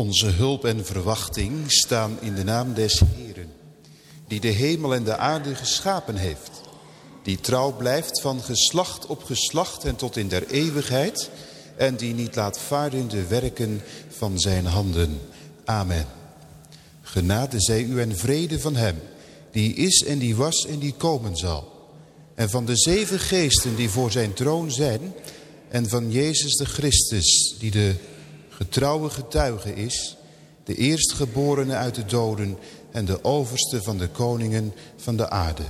Onze hulp en verwachting staan in de naam des Heeren, die de hemel en de aarde geschapen heeft, die trouw blijft van geslacht op geslacht en tot in der eeuwigheid, en die niet laat varen de werken van zijn handen. Amen. Genade zij u en vrede van hem, die is en die was en die komen zal. En van de zeven geesten die voor zijn troon zijn, en van Jezus de Christus, die de getrouwe getuige is, de eerstgeborene uit de doden en de overste van de koningen van de aarde.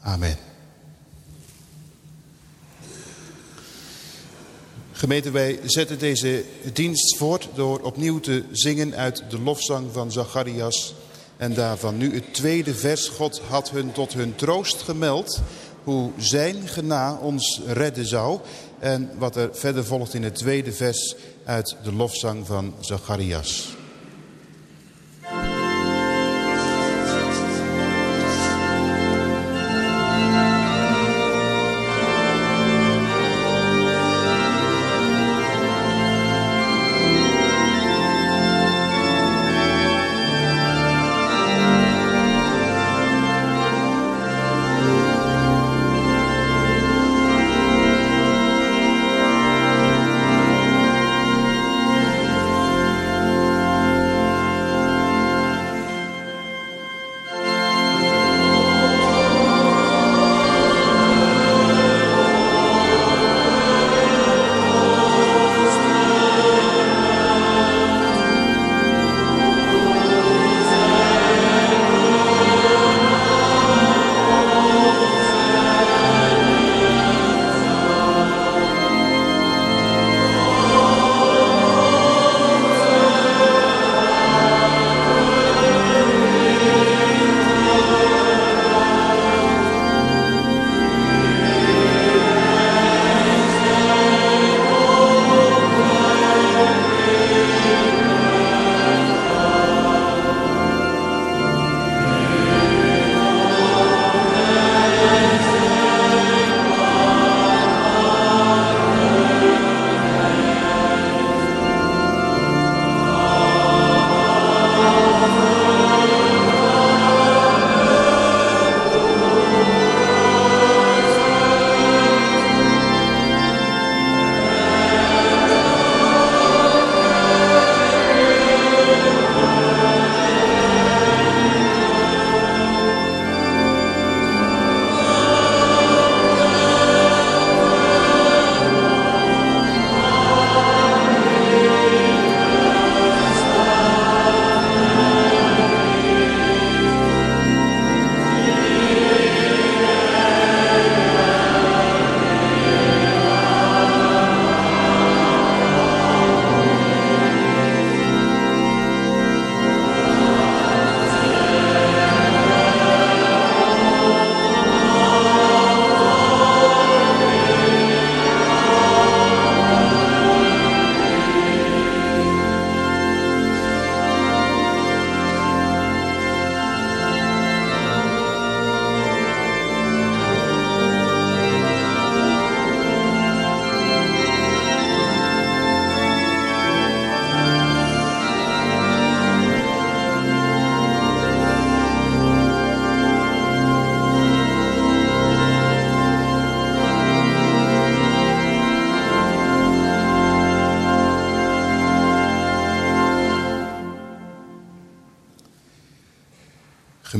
Amen. Gemeente, wij zetten deze dienst voort door opnieuw te zingen uit de lofzang van Zacharias. En daarvan nu het tweede vers. God had hun tot hun troost gemeld hoe zijn gena ons redden zou. En wat er verder volgt in het tweede vers uit de lofzang van Zacharias.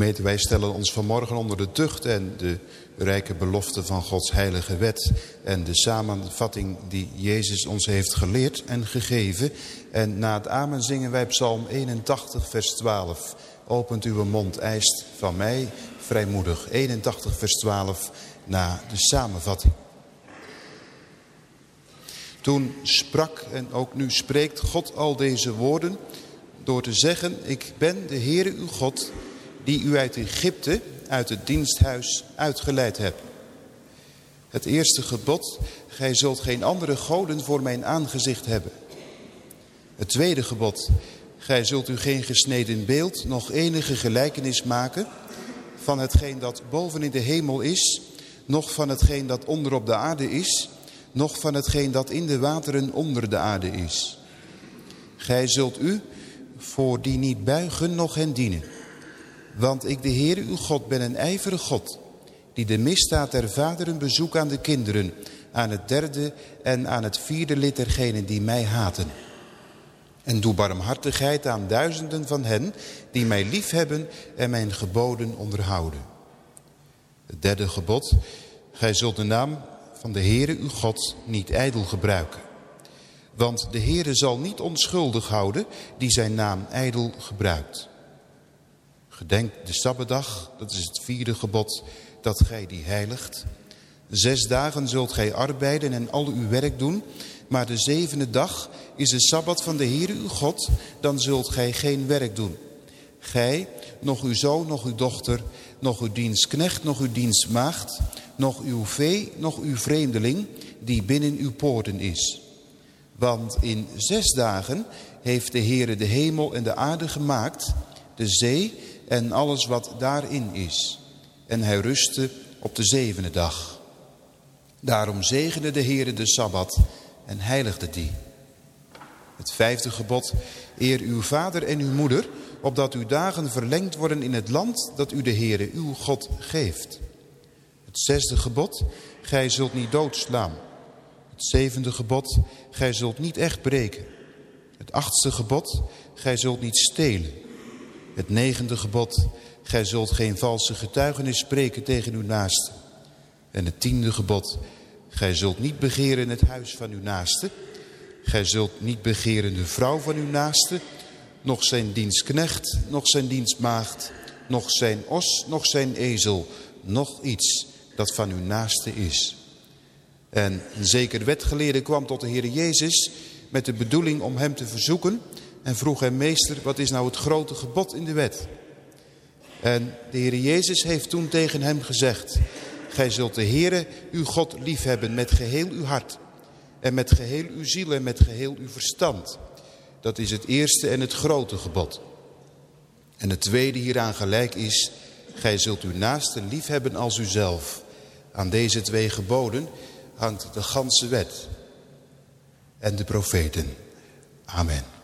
Wij stellen ons vanmorgen onder de tucht en de rijke belofte van Gods heilige wet. En de samenvatting die Jezus ons heeft geleerd en gegeven. En na het amen zingen wij psalm 81 vers 12. Opent uw mond, eist van mij vrijmoedig. 81 vers 12 na de samenvatting. Toen sprak en ook nu spreekt God al deze woorden door te zeggen, ik ben de Heere uw God die u uit Egypte, uit het diensthuis, uitgeleid hebt. Het eerste gebod, gij zult geen andere goden voor mijn aangezicht hebben. Het tweede gebod, gij zult u geen gesneden beeld, nog enige gelijkenis maken van hetgeen dat boven in de hemel is, nog van hetgeen dat onder op de aarde is, nog van hetgeen dat in de wateren onder de aarde is. Gij zult u voor die niet buigen nog hen dienen. Want ik de Heer uw God ben een ijvere God, die de misdaad der vaderen bezoek aan de kinderen, aan het derde en aan het vierde lid dergenen die mij haten. En doe barmhartigheid aan duizenden van hen die mij liefhebben en mijn geboden onderhouden. Het derde gebod, gij zult de naam van de Heere uw God niet ijdel gebruiken. Want de Heere zal niet onschuldig houden die zijn naam ijdel gebruikt. Gedenk de Sabbatdag, dat is het vierde gebod, dat gij die heiligt. Zes dagen zult gij arbeiden en al uw werk doen, maar de zevende dag is de Sabbat van de Heere uw God, dan zult gij geen werk doen. Gij, nog uw zoon, nog uw dochter, nog uw dienstknecht, nog uw dienstmaagd, nog uw vee, nog uw vreemdeling, die binnen uw poorten is. Want in zes dagen heeft de Heere de hemel en de aarde gemaakt, de zee en alles wat daarin is. En hij rustte op de zevende dag. Daarom zegende de Heere de Sabbat en heiligde die. Het vijfde gebod, eer uw vader en uw moeder, opdat uw dagen verlengd worden in het land dat u de Heere uw God geeft. Het zesde gebod, gij zult niet doodslaan. Het zevende gebod, gij zult niet echt breken. Het achtste gebod, gij zult niet stelen. Het negende gebod, gij zult geen valse getuigenis spreken tegen uw naaste. En het tiende gebod, gij zult niet begeren het huis van uw naaste. Gij zult niet begeren de vrouw van uw naaste, nog zijn dienstknecht, nog zijn dienstmaagd, nog zijn os, nog zijn ezel, nog iets dat van uw naaste is. En een zeker wetgeleerde kwam tot de Heer Jezus met de bedoeling om hem te verzoeken en vroeg hem, meester, wat is nou het grote gebod in de wet? En de Heer Jezus heeft toen tegen hem gezegd, gij zult de Heere uw God liefhebben met geheel uw hart en met geheel uw ziel en met geheel uw verstand. Dat is het eerste en het grote gebod. En het tweede hieraan gelijk is, gij zult uw naaste liefhebben als uzelf. Aan deze twee geboden hangt de ganse wet en de profeten. Amen.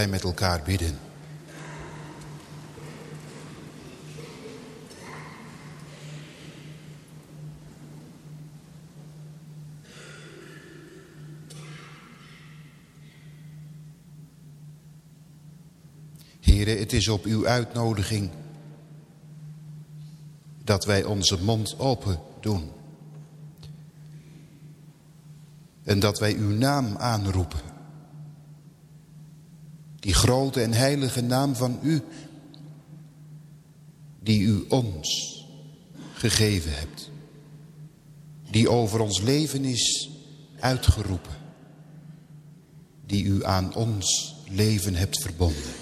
Wij met elkaar bidden. Heren, het is op uw uitnodiging dat wij onze mond open doen. En dat wij uw naam aanroepen. Die grote en heilige naam van u, die u ons gegeven hebt. Die over ons leven is uitgeroepen. Die u aan ons leven hebt verbonden.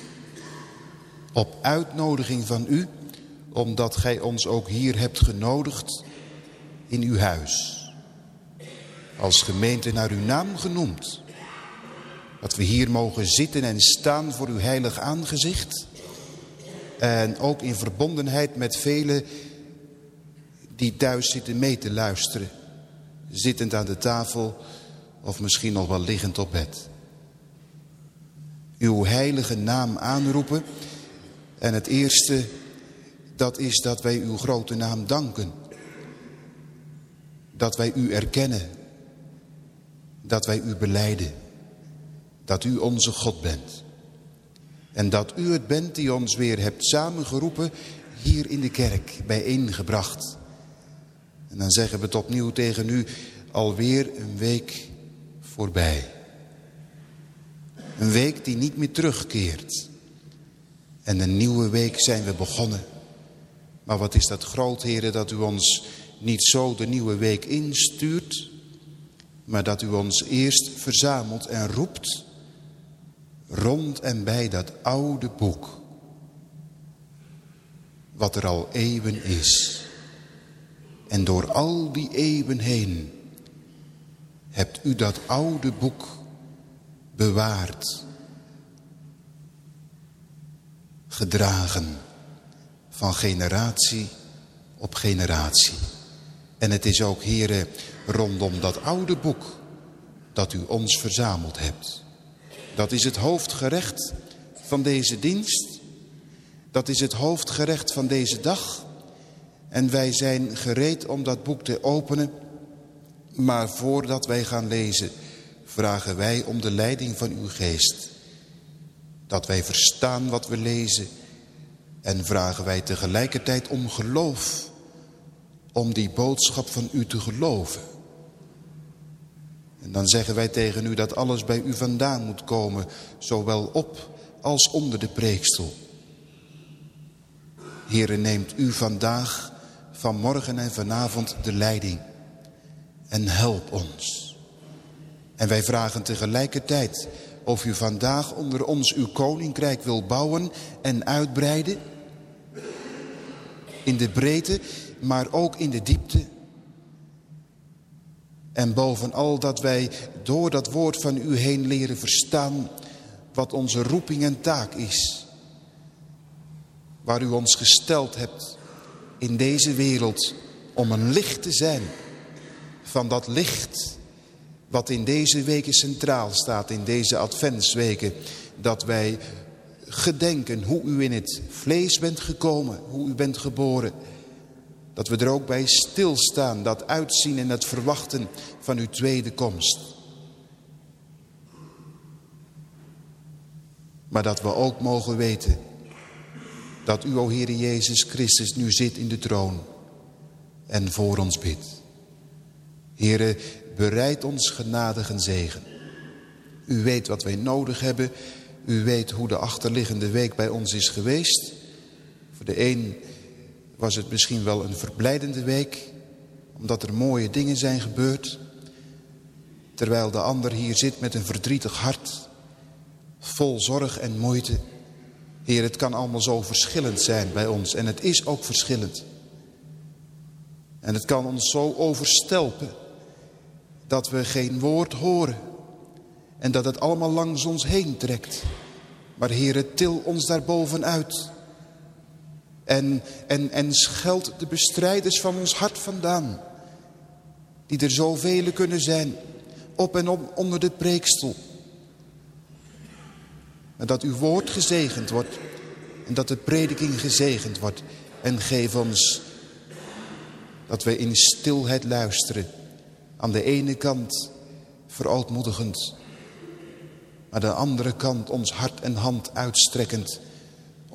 Op uitnodiging van u, omdat gij ons ook hier hebt genodigd in uw huis. Als gemeente naar uw naam genoemd. Dat we hier mogen zitten en staan voor uw heilig aangezicht. En ook in verbondenheid met velen die thuis zitten mee te luisteren. Zittend aan de tafel of misschien nog wel liggend op bed. Uw heilige naam aanroepen. En het eerste, dat is dat wij uw grote naam danken. Dat wij u erkennen. Dat wij u beleiden dat u onze God bent. En dat u het bent die ons weer hebt samengeroepen hier in de kerk bijeengebracht. En dan zeggen we het opnieuw tegen u, alweer een week voorbij. Een week die niet meer terugkeert. En een nieuwe week zijn we begonnen. Maar wat is dat groot, heren, dat u ons niet zo de nieuwe week instuurt... maar dat u ons eerst verzamelt en roept... rond en bij dat oude boek... wat er al eeuwen is... En door al die eeuwen heen hebt u dat oude boek bewaard, gedragen van generatie op generatie. En het is ook, heren, rondom dat oude boek dat u ons verzameld hebt. Dat is het hoofdgerecht van deze dienst. Dat is het hoofdgerecht van deze dag. En wij zijn gereed om dat boek te openen. Maar voordat wij gaan lezen, vragen wij om de leiding van uw geest. Dat wij verstaan wat we lezen. En vragen wij tegelijkertijd om geloof. Om die boodschap van u te geloven. En dan zeggen wij tegen u dat alles bij u vandaan moet komen. Zowel op als onder de preekstel. Heere, neemt u vandaag vanmorgen en vanavond de leiding. En help ons. En wij vragen tegelijkertijd of u vandaag onder ons uw koninkrijk wil bouwen en uitbreiden. In de breedte, maar ook in de diepte. En bovenal dat wij door dat woord van u heen leren verstaan wat onze roeping en taak is. Waar u ons gesteld hebt in deze wereld om een licht te zijn. Van dat licht wat in deze weken centraal staat, in deze adventsweken. Dat wij gedenken hoe u in het vlees bent gekomen, hoe u bent geboren. Dat we er ook bij stilstaan, dat uitzien en het verwachten van uw tweede komst. Maar dat we ook mogen weten dat u, o Heer Jezus Christus, nu zit in de troon en voor ons bidt. Heere, bereid ons genadig en zegen. U weet wat wij nodig hebben. U weet hoe de achterliggende week bij ons is geweest. Voor de een was het misschien wel een verblijdende week, omdat er mooie dingen zijn gebeurd. Terwijl de ander hier zit met een verdrietig hart, vol zorg en moeite. Heer, het kan allemaal zo verschillend zijn bij ons. En het is ook verschillend. En het kan ons zo overstelpen. Dat we geen woord horen. En dat het allemaal langs ons heen trekt. Maar Heer, til ons daarbovenuit. En, en, en scheld de bestrijders van ons hart vandaan. Die er zoveel kunnen zijn. Op en op onder de preekstoel. Dat uw woord gezegend wordt. En dat de prediking gezegend wordt. En geef ons dat wij in stilheid luisteren. Aan de ene kant verootmoedigend. Maar aan de andere kant ons hart en hand uitstrekkend.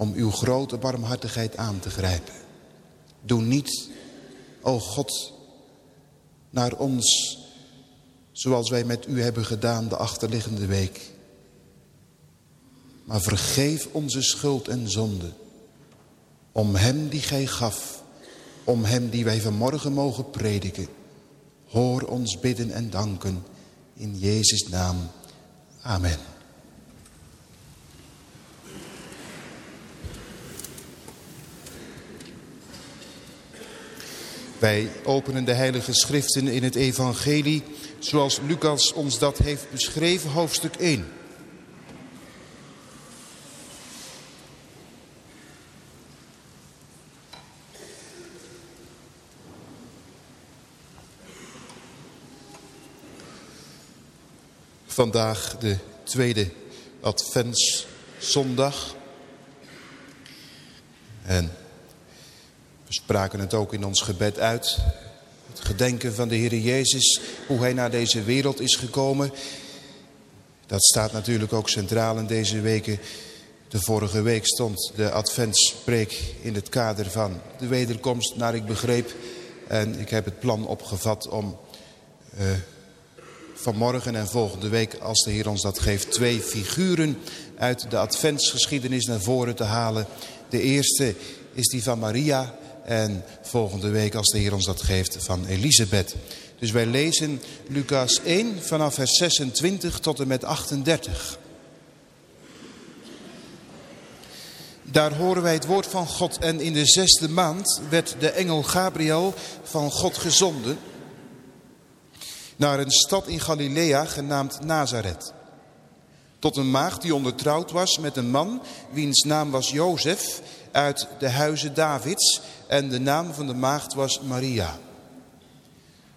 Om uw grote barmhartigheid aan te grijpen. Doe niet, o God, naar ons zoals wij met u hebben gedaan de achterliggende week. Maar vergeef onze schuld en zonde. Om hem die gij gaf. Om hem die wij vanmorgen mogen prediken. Hoor ons bidden en danken. In Jezus' naam. Amen. Wij openen de heilige schriften in het evangelie zoals Lucas ons dat heeft beschreven, hoofdstuk 1. Vandaag de tweede adventszondag. En we spraken het ook in ons gebed uit. Het gedenken van de Heer Jezus, hoe hij naar deze wereld is gekomen. Dat staat natuurlijk ook centraal in deze weken. De vorige week stond de adventspreek in het kader van de wederkomst, naar ik begreep. En ik heb het plan opgevat om uh, vanmorgen en volgende week, als de Heer ons dat geeft, twee figuren uit de adventsgeschiedenis naar voren te halen. De eerste is die van Maria en volgende week, als de Heer ons dat geeft, van Elisabeth. Dus wij lezen Lucas 1 vanaf vers 26 tot en met 38. Daar horen wij het woord van God en in de zesde maand werd de engel Gabriel van God gezonden naar een stad in Galilea genaamd Nazareth. Tot een maagd die ondertrouwd was met een man wiens naam was Jozef uit de huizen Davids en de naam van de maagd was Maria.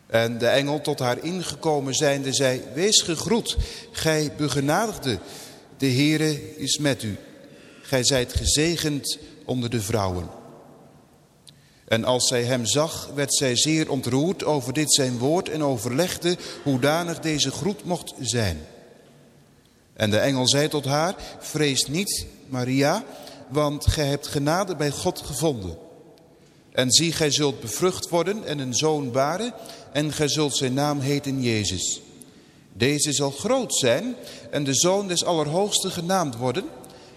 En de engel tot haar ingekomen zijnde zei, wees gegroet, gij begenadigde, de Heere is met u. Gij zijt gezegend onder de vrouwen. En als zij hem zag, werd zij zeer ontroerd over dit zijn woord en overlegde hoedanig deze groet mocht zijn. En de engel zei tot haar, vrees niet, Maria, want gij hebt genade bij God gevonden. En zie, gij zult bevrucht worden en een zoon baren en gij zult zijn naam heten Jezus. Deze zal groot zijn en de zoon des Allerhoogsten genaamd worden.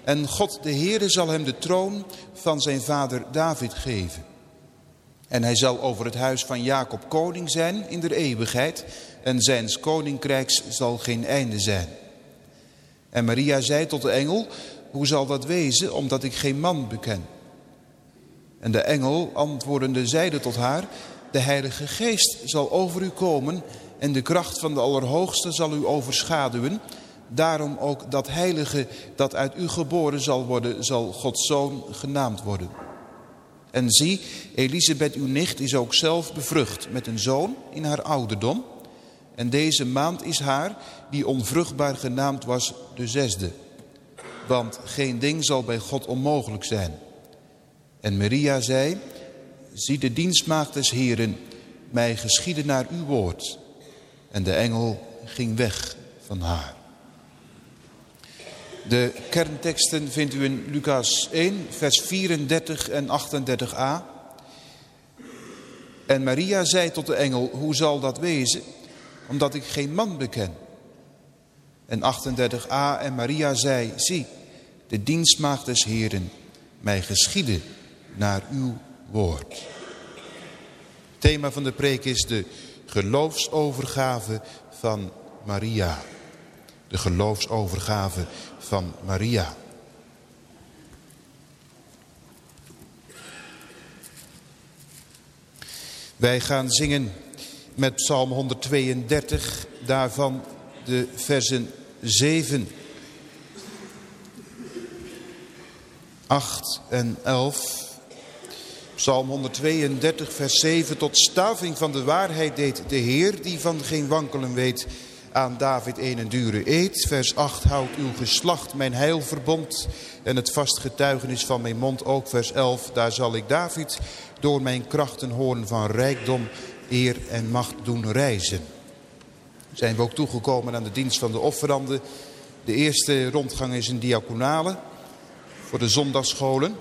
En God de Heere zal hem de troon van zijn vader David geven. En hij zal over het huis van Jacob koning zijn in de eeuwigheid. En zijns koninkrijks zal geen einde zijn. En Maria zei tot de engel, hoe zal dat wezen, omdat ik geen man beken? En de engel antwoordende zeide tot haar, de heilige geest zal over u komen en de kracht van de Allerhoogste zal u overschaduwen. Daarom ook dat heilige dat uit u geboren zal worden, zal Gods zoon genaamd worden. En zie, Elisabeth uw nicht is ook zelf bevrucht met een zoon in haar ouderdom. En deze maand is haar, die onvruchtbaar genaamd was, de zesde. Want geen ding zal bij God onmogelijk zijn. En Maria zei, zie de dienstmaagd des Heren, mij geschieden naar uw woord. En de engel ging weg van haar. De kernteksten vindt u in Lucas 1, vers 34 en 38a. En Maria zei tot de engel, hoe zal dat wezen? Omdat ik geen man beken. En 38a, en Maria zei, zie, de dienstmaagd des Heren, mij geschieden naar uw woord. Het thema van de preek is de geloofsovergave van Maria. De geloofsovergave van Maria. Wij gaan zingen met Psalm 132, daarvan de versen 7, 8 en 11. Psalm 132, vers 7. Tot staving van de waarheid deed de Heer, die van geen wankelen weet aan David een en dure eed. Vers 8, houdt uw geslacht mijn heilverbond en het vast getuigenis van mijn mond. Ook vers 11, daar zal ik David door mijn krachten hoorn van rijkdom, eer en macht doen reizen. Zijn we ook toegekomen aan de dienst van de offeranden. De eerste rondgang is een diaconale voor de zondagsscholen.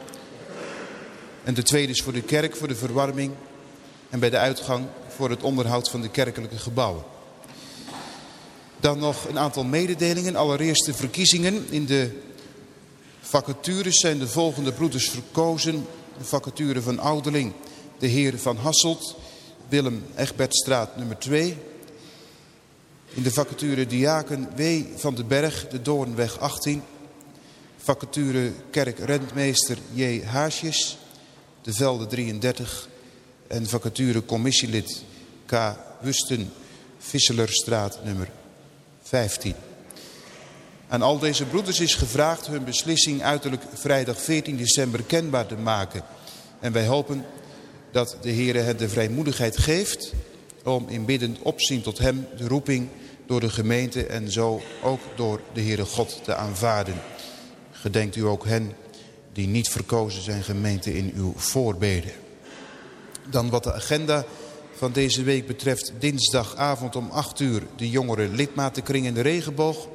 En de tweede is voor de kerk, voor de verwarming. En bij de uitgang voor het onderhoud van de kerkelijke gebouwen. Dan nog een aantal mededelingen. Allereerst de verkiezingen. In de vacatures zijn de volgende broeders verkozen. De vacature van Ouderling, de heer Van Hasselt, Willem Egbertstraat nummer 2. In de vacature Diaken W. van den Berg, de Doornweg 18. Vacature Kerk-Rentmeester J. Haasjes, de Velde 33. En vacature commissielid K. Wusten, Visselerstraat nummer 15. Aan al deze broeders is gevraagd hun beslissing uiterlijk vrijdag 14 december kenbaar te maken. En wij hopen dat de Heer het de vrijmoedigheid geeft om in biddend opzien tot hem de roeping door de gemeente en zo ook door de Heere God te aanvaarden. Gedenkt u ook hen die niet verkozen zijn gemeente in uw voorbeden. Dan wat de agenda van deze week betreft dinsdagavond om 8 uur de jongere lidmatenkring in de regenboog.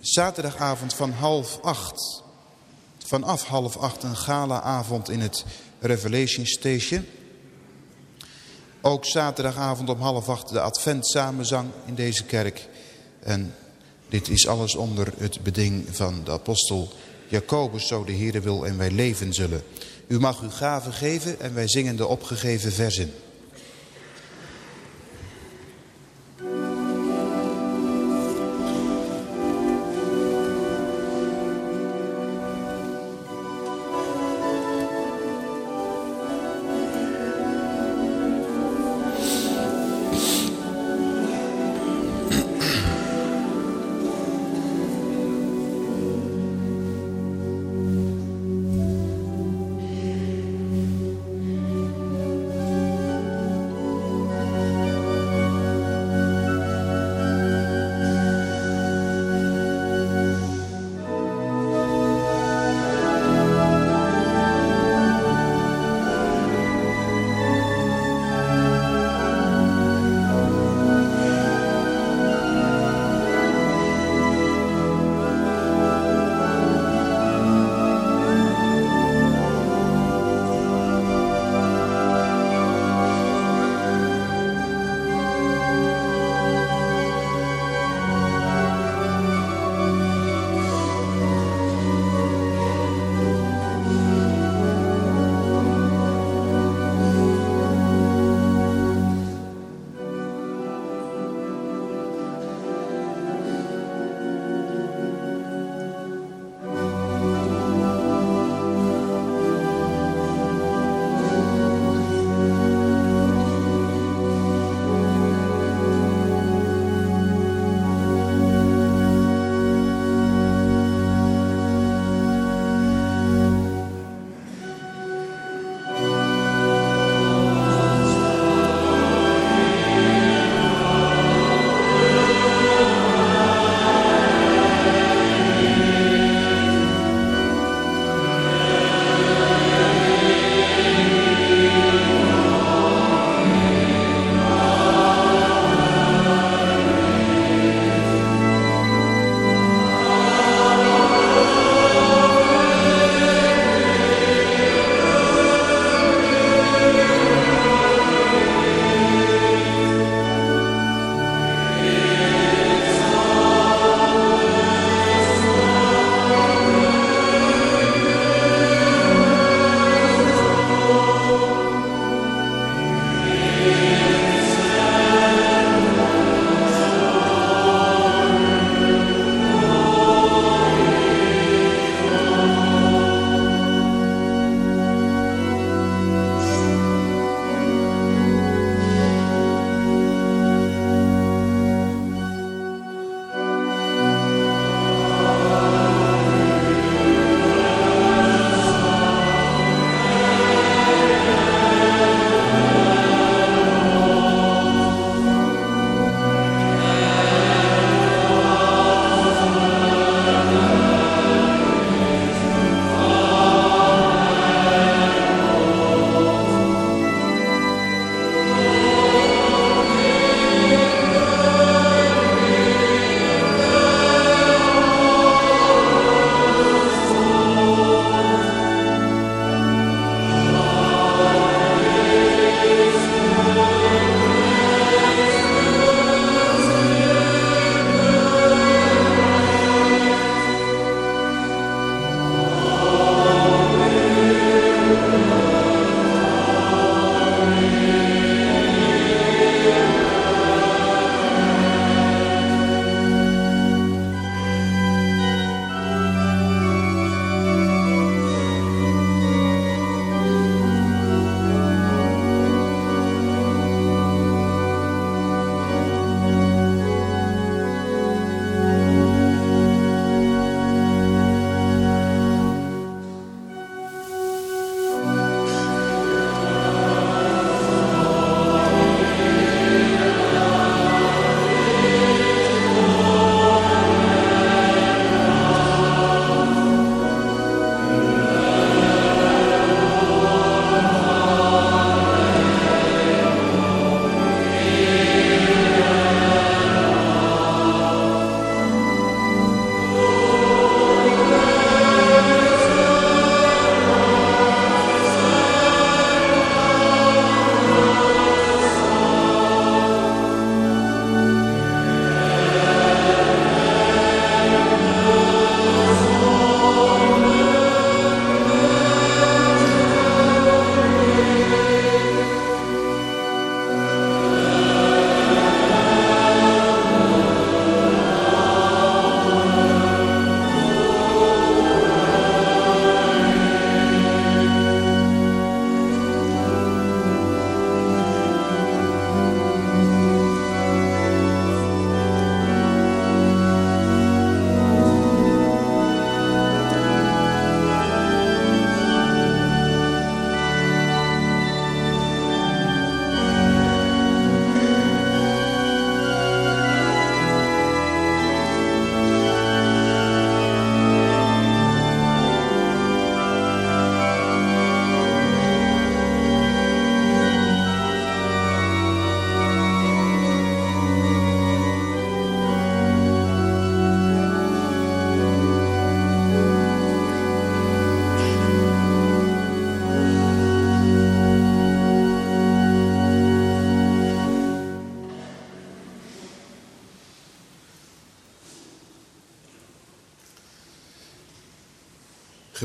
zaterdagavond van half acht. Vanaf half acht een galaavond in het Revelation Station. Ook zaterdagavond om half acht de Advent samenzang in deze kerk. En dit is alles onder het beding van de apostel Jacobus, zo de Heere wil en wij leven zullen. U mag uw gaven geven en wij zingen de opgegeven versen.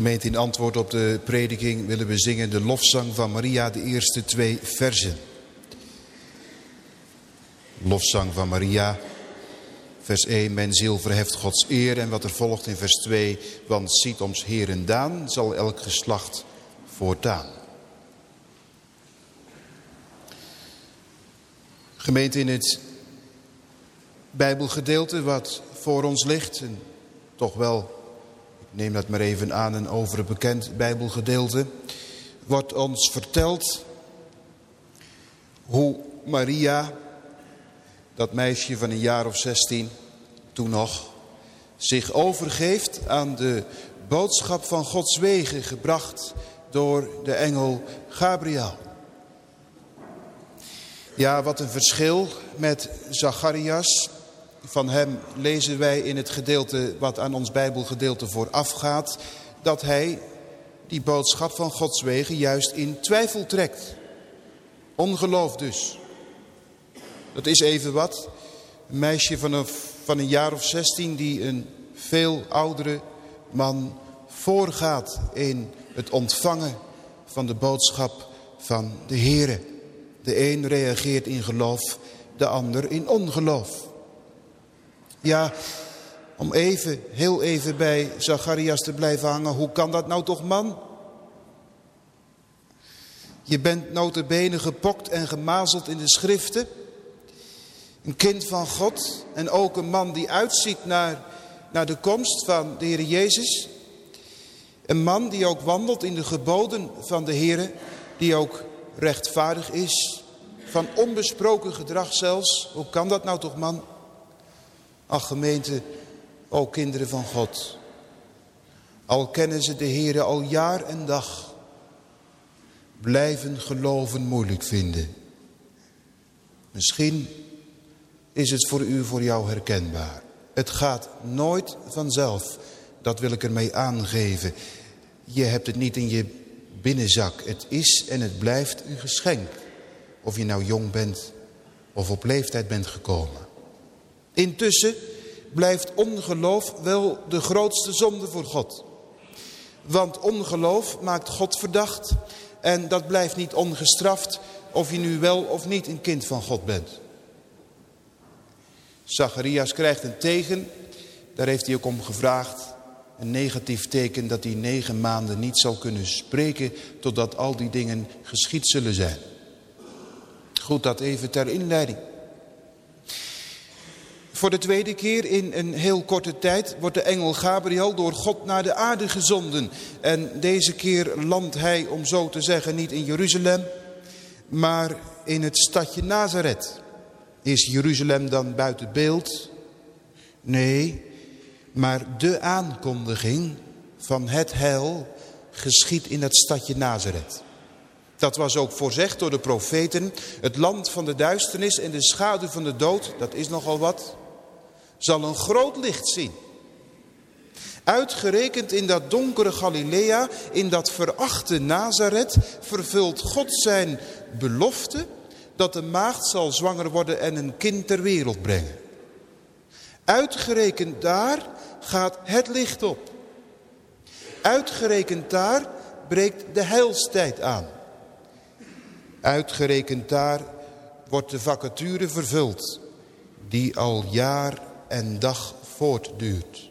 Gemeente in antwoord op de prediking willen we zingen de lofzang van Maria, de eerste twee versen. Lofzang van Maria, vers 1, mijn ziel verheft Gods eer. En wat er volgt in vers 2, want ziet ons Heeren Daan, zal elk geslacht voortaan. Gemeente in het Bijbelgedeelte wat voor ons ligt, en toch wel neem dat maar even aan een overbekend bijbelgedeelte, wordt ons verteld hoe Maria, dat meisje van een jaar of zestien, toen nog, zich overgeeft aan de boodschap van Gods wegen gebracht door de engel Gabriel. Ja, wat een verschil met Zacharias van hem lezen wij in het gedeelte wat aan ons Bijbelgedeelte voorafgaat... dat hij die boodschap van Gods wegen juist in twijfel trekt. Ongeloof dus. Dat is even wat. Een meisje van een, van een jaar of zestien die een veel oudere man voorgaat in het ontvangen van de boodschap van de Here. De een reageert in geloof, de ander in ongeloof. Ja, om even, heel even bij Zacharias te blijven hangen. Hoe kan dat nou toch, man? Je bent notabene gepokt en gemazeld in de schriften. Een kind van God en ook een man die uitziet naar, naar de komst van de Heer Jezus. Een man die ook wandelt in de geboden van de Heer, die ook rechtvaardig is. Van onbesproken gedrag zelfs. Hoe kan dat nou toch, man? Ach gemeente, o kinderen van God. Al kennen ze de Heer al jaar en dag. Blijven geloven moeilijk vinden. Misschien is het voor u, voor jou herkenbaar. Het gaat nooit vanzelf. Dat wil ik ermee aangeven. Je hebt het niet in je binnenzak. Het is en het blijft een geschenk. Of je nou jong bent of op leeftijd bent gekomen. Intussen blijft ongeloof wel de grootste zonde voor God. Want ongeloof maakt God verdacht en dat blijft niet ongestraft of je nu wel of niet een kind van God bent. Zacharias krijgt een tegen, daar heeft hij ook om gevraagd. Een negatief teken dat hij negen maanden niet zal kunnen spreken totdat al die dingen geschied zullen zijn. Goed dat even ter inleiding. Voor de tweede keer in een heel korte tijd wordt de engel Gabriel door God naar de aarde gezonden. En deze keer landt hij, om zo te zeggen, niet in Jeruzalem, maar in het stadje Nazareth. Is Jeruzalem dan buiten beeld? Nee, maar de aankondiging van het heil geschiet in het stadje Nazareth. Dat was ook voorzegd door de profeten. Het land van de duisternis en de schaduw van de dood, dat is nogal wat zal een groot licht zien. Uitgerekend in dat donkere Galilea, in dat verachte Nazareth, vervult God zijn belofte dat de maagd zal zwanger worden en een kind ter wereld brengen. Uitgerekend daar gaat het licht op. Uitgerekend daar breekt de heilstijd aan. Uitgerekend daar wordt de vacature vervuld die al jaar en dag voortduurt.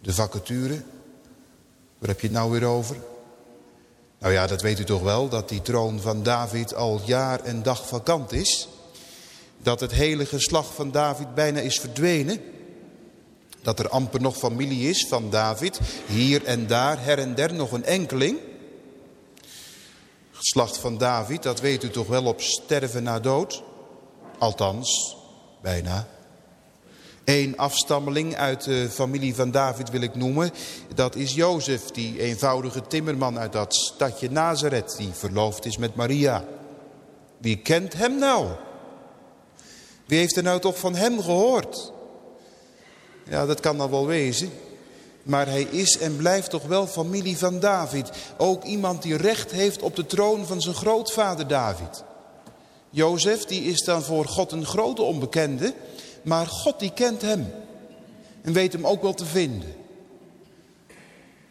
De vacature, waar heb je het nou weer over? Nou ja, dat weet u toch wel, dat die troon van David al jaar en dag vakant is. Dat het hele geslacht van David bijna is verdwenen. Dat er amper nog familie is van David. Hier en daar, her en der nog een enkeling. Geslacht van David, dat weet u toch wel op sterven na dood. Althans, bijna. Eén afstammeling uit de familie van David wil ik noemen. Dat is Jozef, die eenvoudige timmerman uit dat stadje Nazareth. Die verloofd is met Maria. Wie kent hem nou? Wie heeft er nou toch van hem gehoord? Ja, dat kan dan wel wezen. Maar hij is en blijft toch wel familie van David. Ook iemand die recht heeft op de troon van zijn grootvader David. Jozef die is dan voor God een grote onbekende... Maar God die kent hem. En weet hem ook wel te vinden.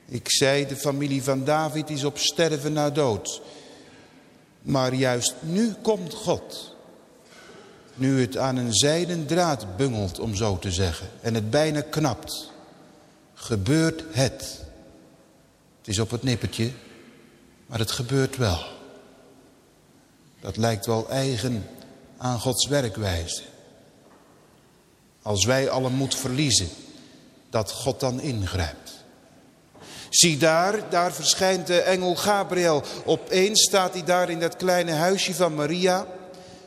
Ik zei, de familie van David is op sterven na dood. Maar juist nu komt God. Nu het aan een zijden draad bungelt, om zo te zeggen. En het bijna knapt. Gebeurt het. Het is op het nippertje, maar het gebeurt wel. Dat lijkt wel eigen aan Gods werkwijze. Als wij alle moed verliezen, dat God dan ingrijpt. Zie daar, daar verschijnt de engel Gabriel. Opeens staat hij daar in dat kleine huisje van Maria.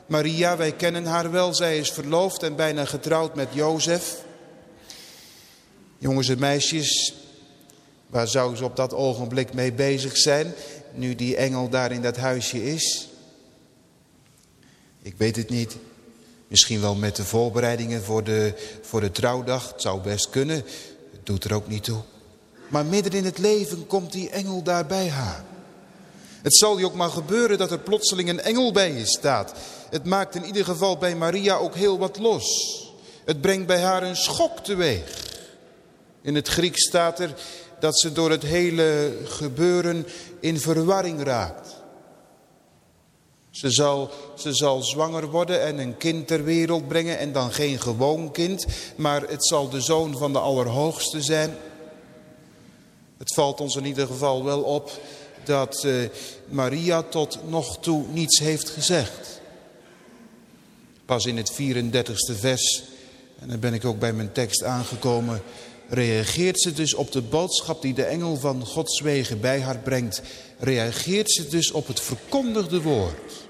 Maria, wij kennen haar wel, zij is verloofd en bijna getrouwd met Jozef. Jongens en meisjes, waar zou ze op dat ogenblik mee bezig zijn, nu die engel daar in dat huisje is? Ik weet het niet. Misschien wel met de voorbereidingen voor de, voor de trouwdag. Het zou best kunnen. Het doet er ook niet toe. Maar midden in het leven komt die engel daar bij haar. Het zal je ook maar gebeuren dat er plotseling een engel bij je staat. Het maakt in ieder geval bij Maria ook heel wat los. Het brengt bij haar een schok teweeg. In het Grieks staat er dat ze door het hele gebeuren in verwarring raakt. Ze zal, ze zal zwanger worden en een kind ter wereld brengen en dan geen gewoon kind, maar het zal de zoon van de Allerhoogste zijn. Het valt ons in ieder geval wel op dat uh, Maria tot nog toe niets heeft gezegd. Pas in het 34ste vers, en dan ben ik ook bij mijn tekst aangekomen, reageert ze dus op de boodschap die de engel van Gods wegen bij haar brengt. Reageert ze dus op het verkondigde woord.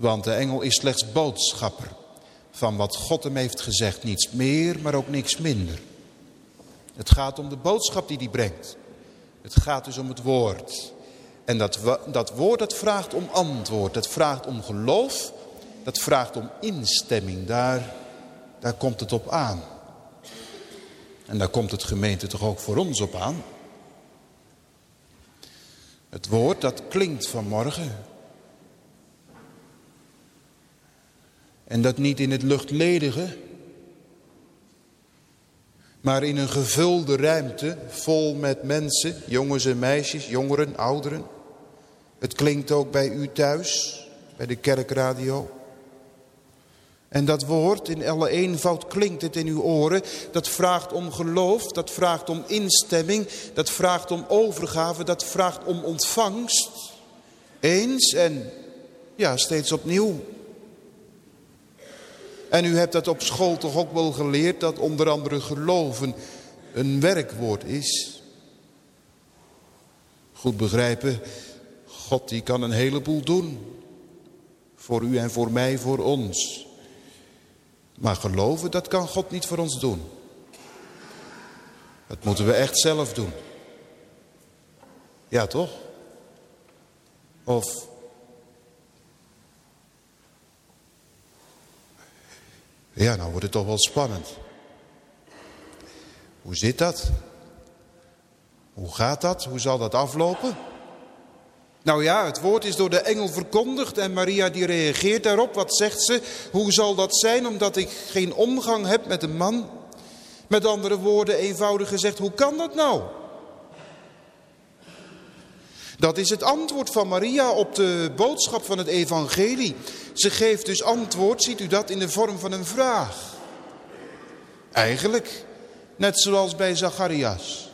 Want de engel is slechts boodschapper van wat God hem heeft gezegd. Niets meer, maar ook niks minder. Het gaat om de boodschap die hij brengt. Het gaat dus om het woord. En dat, dat woord dat vraagt om antwoord. Dat vraagt om geloof. Dat vraagt om instemming. Daar, daar komt het op aan. En daar komt het gemeente toch ook voor ons op aan. Het woord dat klinkt vanmorgen. En dat niet in het luchtledige, maar in een gevulde ruimte vol met mensen, jongens en meisjes, jongeren, ouderen. Het klinkt ook bij u thuis, bij de kerkradio. En dat woord, in alle eenvoud klinkt het in uw oren. Dat vraagt om geloof, dat vraagt om instemming, dat vraagt om overgave, dat vraagt om ontvangst. Eens en ja, steeds opnieuw. En u hebt dat op school toch ook wel geleerd dat onder andere geloven een werkwoord is. Goed begrijpen, God die kan een heleboel doen. Voor u en voor mij, voor ons. Maar geloven, dat kan God niet voor ons doen. Dat moeten we echt zelf doen. Ja, toch? Of Ja, nou wordt het toch wel spannend. Hoe zit dat? Hoe gaat dat? Hoe zal dat aflopen? Nou ja, het woord is door de engel verkondigd en Maria die reageert daarop. Wat zegt ze? Hoe zal dat zijn omdat ik geen omgang heb met een man? Met andere woorden eenvoudig gezegd, hoe kan dat nou? Dat is het antwoord van Maria op de boodschap van het evangelie. Ze geeft dus antwoord, ziet u dat, in de vorm van een vraag. Eigenlijk, net zoals bij Zacharias.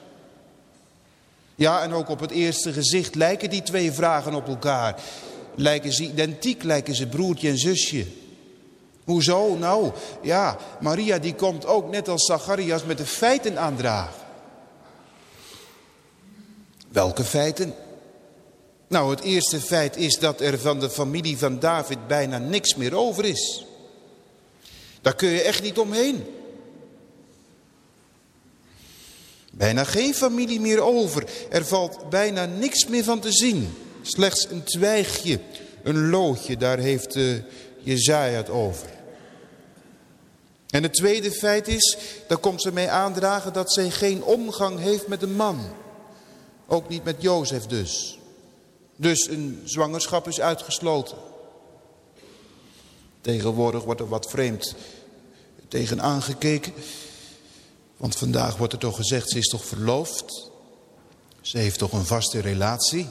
Ja, en ook op het eerste gezicht lijken die twee vragen op elkaar. Lijken ze identiek, lijken ze broertje en zusje. Hoezo? Nou, ja, Maria die komt ook net als Zacharias met de feiten aandragen. Welke feiten? Nou, het eerste feit is dat er van de familie van David bijna niks meer over is. Daar kun je echt niet omheen. Bijna geen familie meer over. Er valt bijna niks meer van te zien. Slechts een twijgje, een loodje, daar heeft uh, Jezaja het over. En het tweede feit is, daar komt ze mee aandragen dat zij geen omgang heeft met een man. Ook niet met Jozef dus. Dus een zwangerschap is uitgesloten. Tegenwoordig wordt er wat vreemd tegen aangekeken. Want vandaag wordt er toch gezegd, ze is toch verloofd? Ze heeft toch een vaste relatie?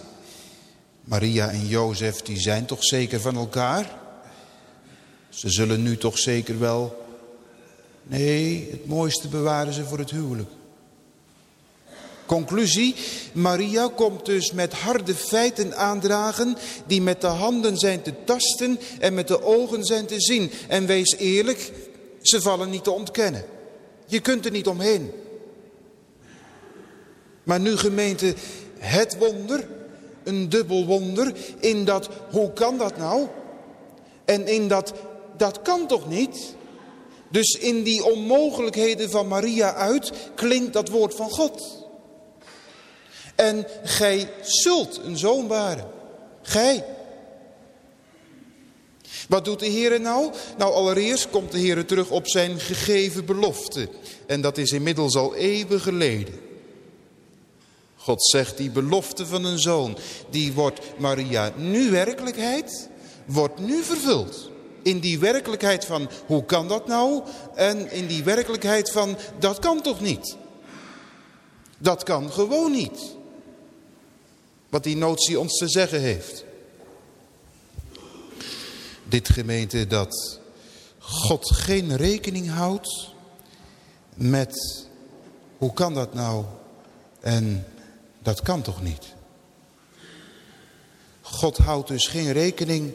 Maria en Jozef, die zijn toch zeker van elkaar? Ze zullen nu toch zeker wel... Nee, het mooiste bewaren ze voor het huwelijk. Conclusie, Maria komt dus met harde feiten aandragen die met de handen zijn te tasten en met de ogen zijn te zien. En wees eerlijk, ze vallen niet te ontkennen. Je kunt er niet omheen. Maar nu gemeente, het wonder, een dubbel wonder, in dat, hoe kan dat nou? En in dat, dat kan toch niet? Dus in die onmogelijkheden van Maria uit klinkt dat woord van God. En gij zult een zoon baren. Gij. Wat doet de Heer nou? Nou, allereerst komt de Heer terug op zijn gegeven belofte. En dat is inmiddels al eeuwen geleden. God zegt, die belofte van een zoon, die wordt Maria nu werkelijkheid, wordt nu vervuld. In die werkelijkheid van, hoe kan dat nou? En in die werkelijkheid van, dat kan toch niet? Dat kan gewoon niet. Wat die notie ons te zeggen heeft. Dit gemeente dat God geen rekening houdt met hoe kan dat nou en dat kan toch niet. God houdt dus geen rekening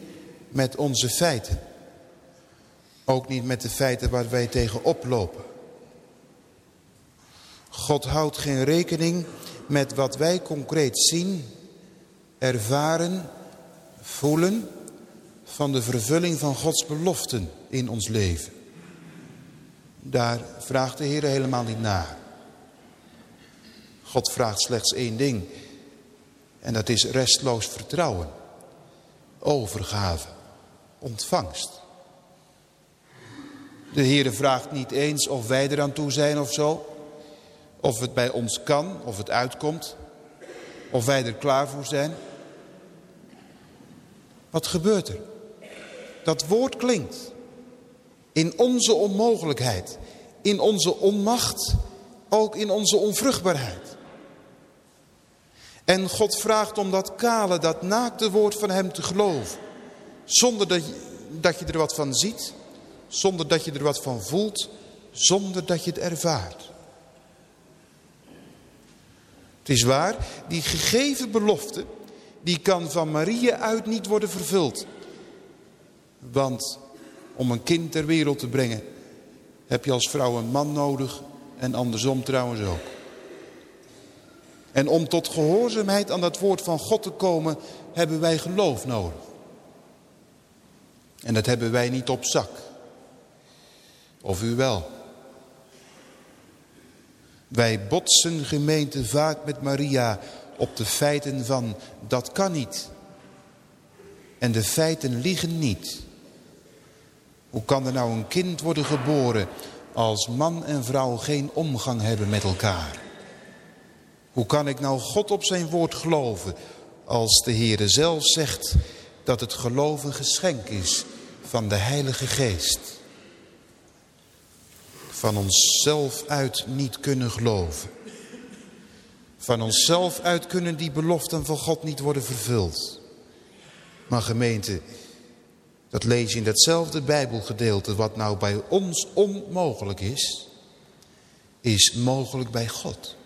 met onze feiten. Ook niet met de feiten waar wij tegen oplopen. God houdt geen rekening met wat wij concreet zien ervaren, voelen van de vervulling van Gods beloften in ons leven. Daar vraagt de Heer helemaal niet naar. God vraagt slechts één ding. En dat is restloos vertrouwen. Overgave. Ontvangst. De Heer vraagt niet eens of wij eraan toe zijn of zo. Of het bij ons kan, of het uitkomt. Of wij er klaar voor zijn. Wat gebeurt er? Dat woord klinkt. In onze onmogelijkheid. In onze onmacht. Ook in onze onvruchtbaarheid. En God vraagt om dat kale, dat naakte woord van hem te geloven. Zonder dat dat je er wat van ziet. Zonder dat je er wat van voelt. Zonder dat je het ervaart. Het is waar, die gegeven belofte die kan van Maria uit niet worden vervuld. Want om een kind ter wereld te brengen heb je als vrouw een man nodig en andersom trouwens ook. En om tot gehoorzaamheid aan dat woord van God te komen hebben wij geloof nodig. En dat hebben wij niet op zak. Of u wel. Wij botsen gemeente vaak met Maria op de feiten van dat kan niet. En de feiten liegen niet. Hoe kan er nou een kind worden geboren als man en vrouw geen omgang hebben met elkaar? Hoe kan ik nou God op zijn woord geloven als de Heere zelf zegt dat het geloof een geschenk is van de Heilige Geest? Van onszelf uit niet kunnen geloven. Van onszelf uit kunnen die beloften van God niet worden vervuld. Maar gemeente, dat lees je in datzelfde Bijbelgedeelte. Wat nou bij ons onmogelijk is, is mogelijk bij God.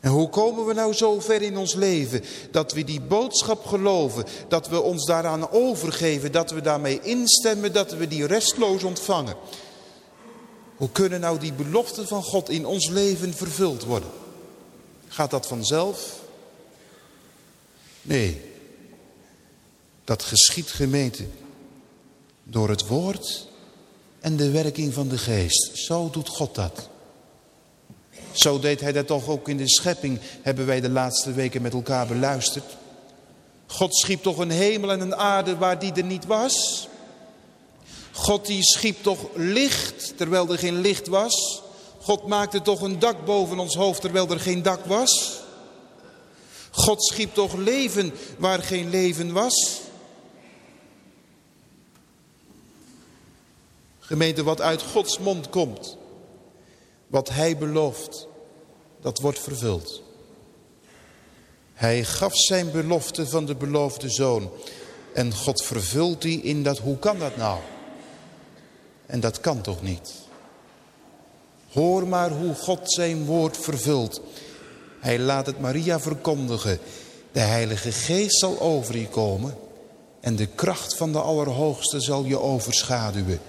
En hoe komen we nou zo ver in ons leven dat we die boodschap geloven, dat we ons daaraan overgeven, dat we daarmee instemmen, dat we die restloos ontvangen. Hoe kunnen nou die beloften van God in ons leven vervuld worden? Gaat dat vanzelf? Nee. Dat geschiet gemeente door het woord en de werking van de geest. Zo doet God dat. Zo deed hij dat toch ook in de schepping, hebben wij de laatste weken met elkaar beluisterd. God schiep toch een hemel en een aarde waar die er niet was. God die schiep toch licht terwijl er geen licht was. God maakte toch een dak boven ons hoofd terwijl er geen dak was. God schiep toch leven waar geen leven was. Gemeente, wat uit Gods mond komt. Wat hij belooft, dat wordt vervuld. Hij gaf zijn belofte van de beloofde zoon. En God vervult die in dat, hoe kan dat nou? En dat kan toch niet? Hoor maar hoe God zijn woord vervult. Hij laat het Maria verkondigen. De Heilige Geest zal over je komen. En de kracht van de Allerhoogste zal je overschaduwen.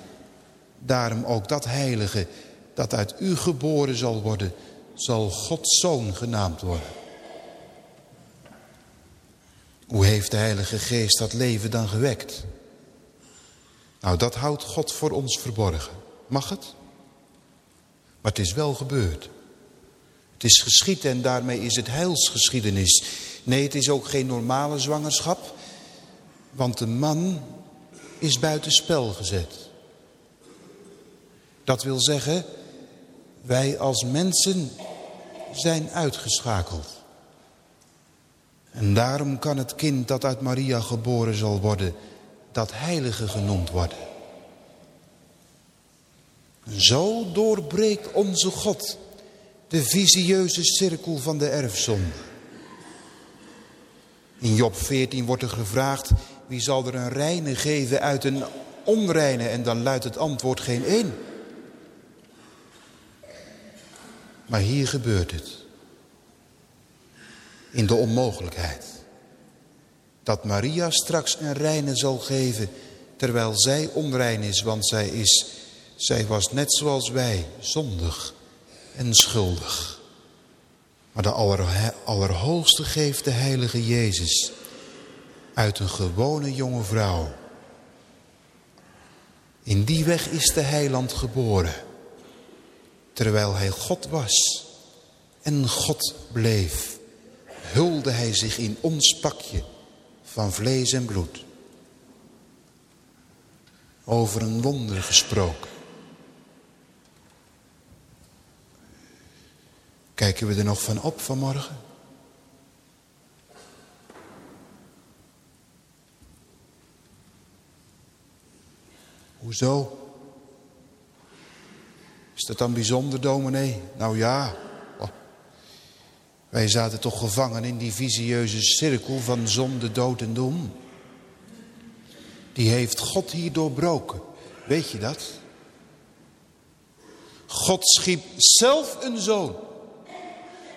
Daarom ook dat heilige dat uit u geboren zal worden, zal Gods zoon genaamd worden. Hoe heeft de Heilige Geest dat leven dan gewekt? Nou, dat houdt God voor ons verborgen. Mag het? Maar het is wel gebeurd. Het is geschied en daarmee is het heilsgeschiedenis. Nee, het is ook geen normale zwangerschap. Want de man is buitenspel gezet. Dat wil zeggen, wij als mensen zijn uitgeschakeld. En daarom kan het kind dat uit Maria geboren zal worden, dat heilige genoemd worden. Zo doorbreekt onze God de visieuze cirkel van de erfzonde. In Job 14 wordt er gevraagd, wie zal er een reine geven uit een onreine? En dan luidt het antwoord geen één. Maar hier gebeurt het. In de onmogelijkheid. Dat Maria straks een reine zal geven terwijl zij onrein is, want zij is, zij was net zoals wij, zondig en schuldig. Maar de aller, Allerhoogste geeft de heilige Jezus uit een gewone jonge vrouw. In die weg is de heiland geboren. Terwijl hij God was en God bleef, hulde hij zich in ons pakje van vlees en bloed. Over een wonder gesproken. Kijken we er nog van op vanmorgen? Hoezo? Is dat dan bijzonder, dominee? Nou ja. Wij zaten toch gevangen in die visieuze cirkel van zonde, dood en doem. Die heeft God hier doorbroken. Weet je dat? God schiep zelf een zoon.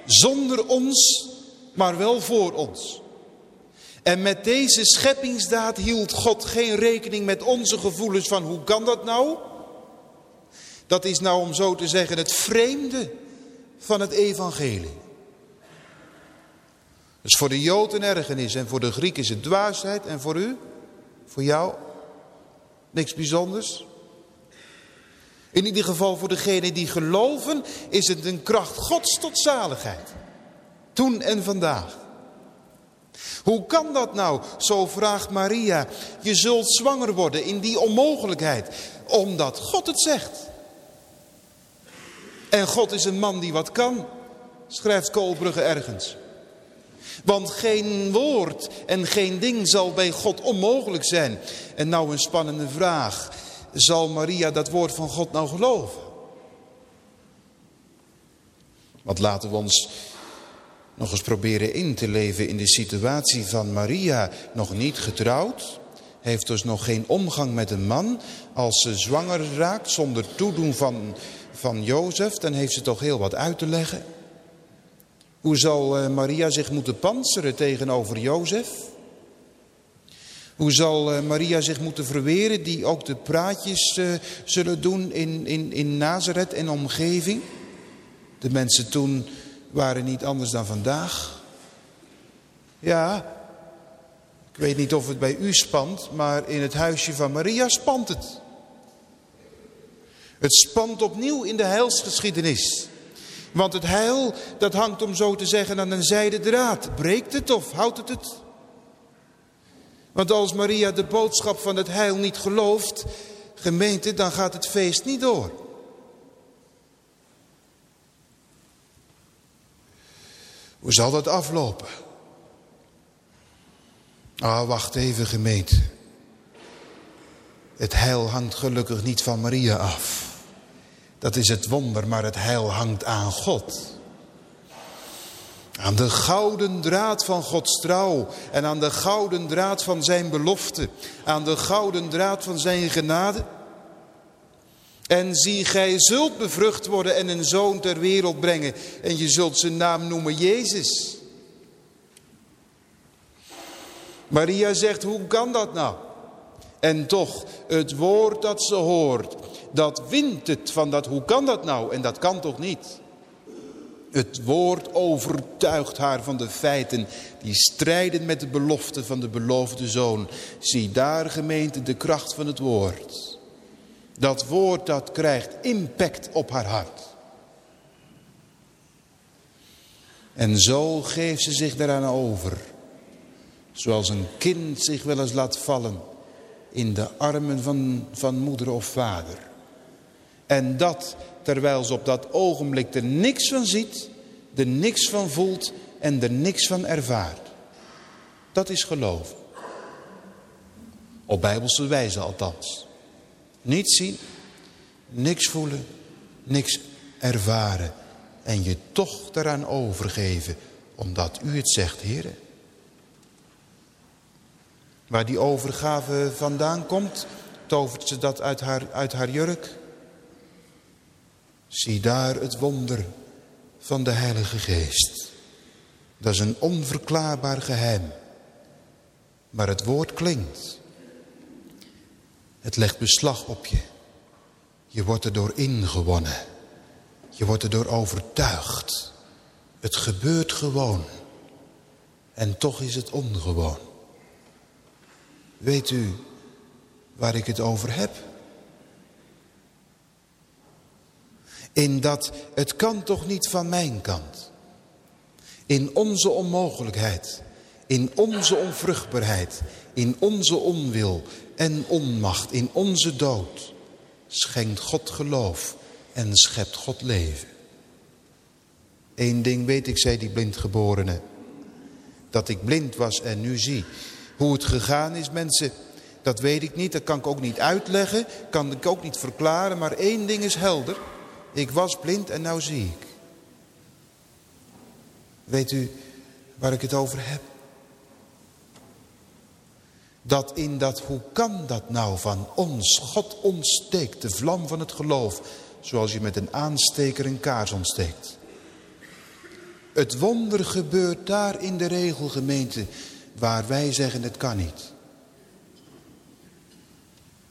Zonder ons, maar wel voor ons. En met deze scheppingsdaad hield God geen rekening met onze gevoelens van hoe kan dat nou? Dat is nou om zo te zeggen het vreemde van het evangelie. Dus voor de Jood een ergernis en voor de Griek is het dwaasheid en voor u, voor jou, niks bijzonders. In ieder geval voor degenen die geloven is het een kracht gods tot zaligheid. Toen en vandaag. Hoe kan dat nou? Zo vraagt Maria. Je zult zwanger worden in die onmogelijkheid. Omdat God het zegt. En God is een man die wat kan, schrijft Koolbrugge ergens. Want geen woord en geen ding zal bij God onmogelijk zijn. En nou een spannende vraag. Zal Maria dat woord van God nou geloven? Want laten we ons nog eens proberen in te leven in de situatie van Maria. Nog niet getrouwd, heeft dus nog geen omgang met een man. Als ze zwanger raakt zonder toedoen van van Jozef, dan heeft ze toch heel wat uit te leggen. Hoe zal eh, Maria zich moeten panseren tegenover Jozef? Hoe zal eh, Maria zich moeten verweren die ook de praatjes uh, zullen doen in, in, in Nazareth en omgeving? De mensen toen waren niet anders dan vandaag. Ja, ik weet niet of het bij u spant, maar in het huisje van Maria spant het. Het spant opnieuw in de heilsgeschiedenis. Want het heil, dat hangt om zo te zeggen aan een zijde draad. Breekt het of houdt het het? Want als Maria de boodschap van het heil niet gelooft, gemeente, dan gaat het feest niet door. Hoe zal dat aflopen? Ah, wacht even gemeente. Het heil hangt gelukkig niet van Maria af. Dat is het wonder, maar het heil hangt aan God. Aan de gouden draad van Gods trouw en aan de gouden draad van zijn belofte. Aan de gouden draad van zijn genade. En zie, gij zult bevrucht worden en een zoon ter wereld brengen. En je zult zijn naam noemen Jezus. Maria zegt, hoe kan dat nou? En toch, het woord dat ze hoort, dat wint het van dat, hoe kan dat nou? En dat kan toch niet? Het woord overtuigt haar van de feiten die strijden met de belofte van de beloofde zoon. Zie daar gemeente de kracht van het woord. Dat woord dat krijgt impact op haar hart. En zo geeft ze zich daaraan over. Zoals een kind zich wel eens laat vallen in de armen van, van moeder of vader. En dat terwijl ze op dat ogenblik er niks van ziet, er niks van voelt en er niks van ervaart. Dat is geloof. Op bijbelse wijze althans. Niets zien, niks voelen, niks ervaren. En je toch eraan overgeven, omdat u het zegt, heren. Waar die overgave vandaan komt, tovert ze dat uit haar, uit haar jurk. Zie daar het wonder van de Heilige Geest. Dat is een onverklaarbaar geheim. Maar het woord klinkt. Het legt beslag op je. Je wordt erdoor ingewonnen. Je wordt erdoor overtuigd. Het gebeurt gewoon. En toch is het ongewoon. Weet u waar ik het over heb? In dat het kan toch niet van mijn kant. In onze onmogelijkheid, in onze onvruchtbaarheid, in onze onwil en onmacht, in onze dood, schenkt God geloof en schept God leven. Eén ding weet ik, zei die blindgeborene, dat ik blind was en nu zie. Hoe het gegaan is, mensen, dat weet ik niet. Dat kan ik ook niet uitleggen, kan ik ook niet verklaren. Maar één ding is helder. Ik was blind en nou zie ik. Weet u waar ik het over heb? Dat in dat, hoe kan dat nou van ons? God ontsteekt de vlam van het geloof. Zoals je met een aansteker een kaars ontsteekt. Het wonder gebeurt daar in de regelgemeente waar wij zeggen het kan niet.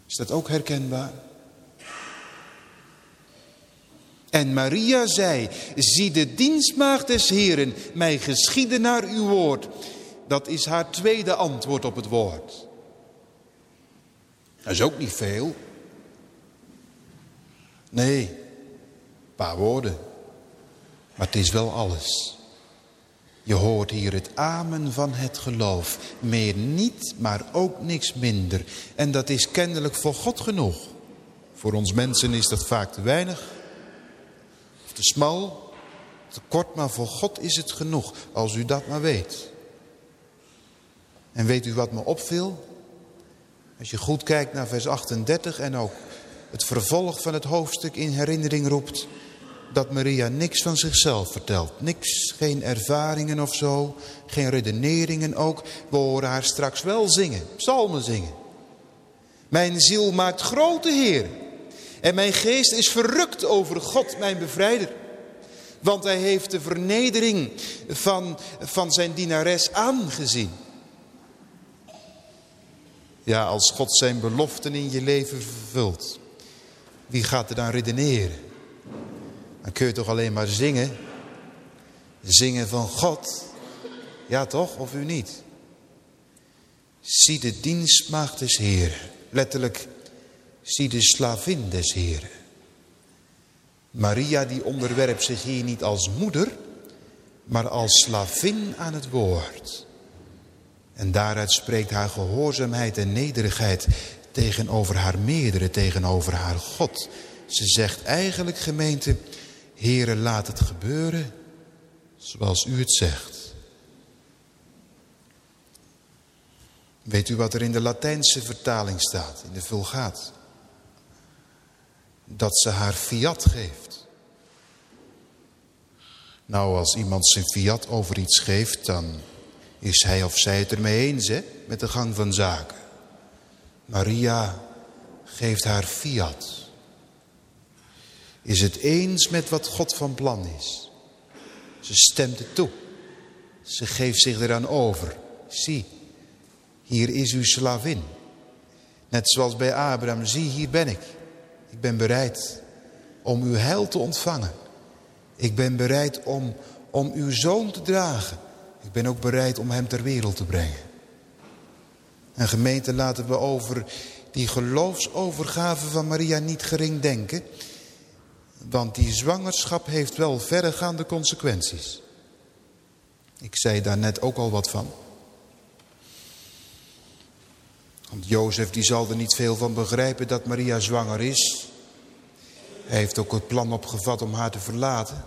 Is dat ook herkenbaar? En Maria zei, zie de dienstmaagd des Heren, mij geschieden naar uw woord. Dat is haar tweede antwoord op het woord. Dat is ook niet veel. Nee, een paar woorden. Maar het is wel alles. Je hoort hier het amen van het geloof. Meer niet, maar ook niks minder. En dat is kennelijk voor God genoeg. Voor ons mensen is dat vaak te weinig. Te smal, te kort, maar voor God is het genoeg. Als u dat maar weet. En weet u wat me opviel? Als je goed kijkt naar vers 38 en ook het vervolg van het hoofdstuk in herinnering roept dat Maria niks van zichzelf vertelt. Niks, geen ervaringen of zo, geen redeneringen ook. We horen haar straks wel zingen, psalmen zingen. Mijn ziel maakt grote Heer. En mijn geest is verrukt over God, mijn bevrijder. Want hij heeft de vernedering van, van zijn dienares aangezien. Ja, als God zijn beloften in je leven vervult. Wie gaat er dan redeneren? Dan kun je toch alleen maar zingen. Zingen van God. Ja toch, of u niet? Zie de dienstmaagd des Heer. Letterlijk, zie de slavin des Heer. Maria die onderwerpt zich hier niet als moeder, maar als slavin aan het woord. En daaruit spreekt haar gehoorzaamheid en nederigheid tegenover haar meerdere, tegenover haar God. Ze zegt eigenlijk gemeente, Heere, laat het gebeuren zoals u het zegt. Weet u wat er in de Latijnse vertaling staat, in de Vulgaat? Dat ze haar fiat geeft. Nou, als iemand zijn fiat over iets geeft, dan is hij of zij het ermee eens hè, met de gang van zaken. Maria geeft haar fiat. Is het eens met wat God van plan is. Ze stemt het toe. Ze geeft zich eraan over. Zie, hier is uw slavin. Net zoals bij Abraham, zie hier ben ik. Ik ben bereid om uw heil te ontvangen. Ik ben bereid om, om uw zoon te dragen. Ik ben ook bereid om hem ter wereld te brengen. En gemeente laten we over die geloofsovergave van Maria niet gering denken. Want die zwangerschap heeft wel verregaande consequenties. Ik zei daar net ook al wat van. Want Jozef die zal er niet veel van begrijpen dat Maria zwanger is. Hij heeft ook het plan opgevat om haar te verlaten.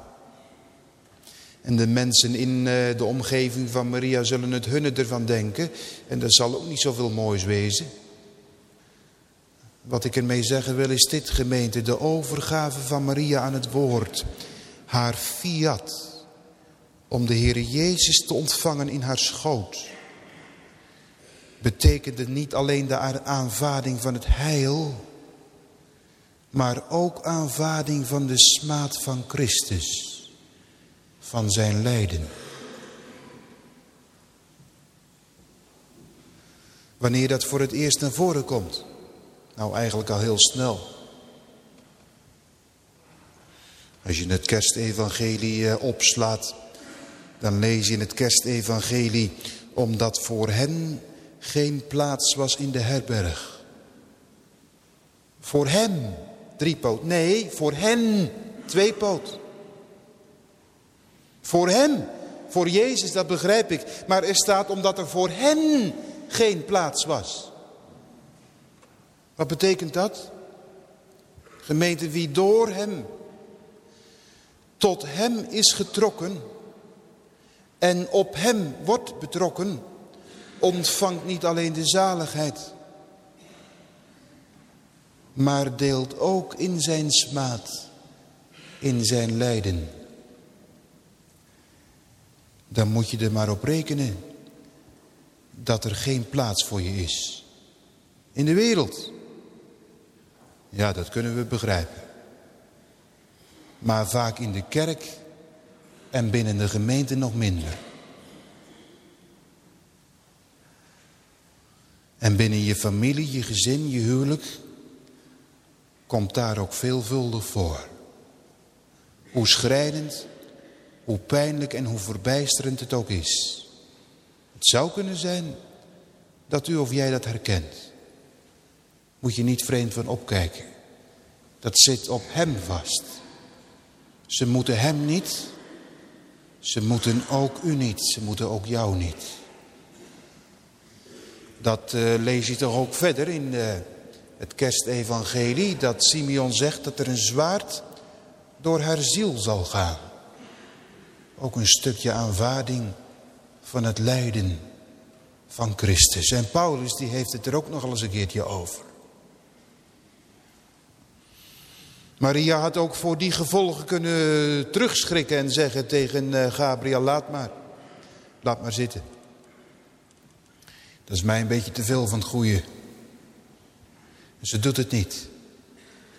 En de mensen in eh, de omgeving van Maria zullen het hunne ervan denken. En dat zal ook niet zoveel moois wezen. Wat ik ermee zeggen wil is dit gemeente. De overgave van Maria aan het woord. Haar fiat. Om de Heer Jezus te ontvangen in haar schoot. Betekende niet alleen de aanvaarding van het heil. Maar ook aanvaarding van de smaad van Christus van zijn lijden. Wanneer dat voor het eerst naar voren komt. Nou eigenlijk al heel snel. Als je het kerstevangelie eh, opslaat. Dan lees je in het kerstevangelie. Omdat voor hen geen plaats was in de herberg. Voor hem driepoot. Nee, voor hen tweepoot. Voor hem, voor Jezus, dat begrijp ik. Maar er staat omdat er voor hen geen plaats was. Wat betekent dat? Gemeente, wie door hem tot hem is getrokken en op hem wordt betrokken, ontvangt niet alleen de zaligheid, maar deelt ook in zijn smaad, in zijn lijden dan moet je er maar op rekenen dat er geen plaats voor je is. In de wereld. Ja, dat kunnen we begrijpen. Maar vaak in de kerk en binnen de gemeente nog minder. En binnen je familie, je gezin, je huwelijk komt daar ook veelvuldig voor. Hoe schrijnend hoe pijnlijk en hoe verbijsterend het ook is. Het zou kunnen zijn dat u of jij dat herkent. Moet je niet vreemd van opkijken. Dat zit op hem vast. Ze moeten hem niet. Ze moeten ook u niet. Ze moeten ook jou niet. Dat uh, lees je toch ook verder in uh, het kerstevangelie. Dat Simeon zegt dat er een zwaard door haar ziel zal gaan. Ook een stukje aanvaarding van het lijden van Christus. En Paulus die heeft het er ook nog eens een keertje over. Maria had ook voor die gevolgen kunnen terugschrikken en zeggen tegen eh, Gabriel, laat maar. Laat maar zitten. Dat is mij een beetje te veel van het goede. Ze doet het niet.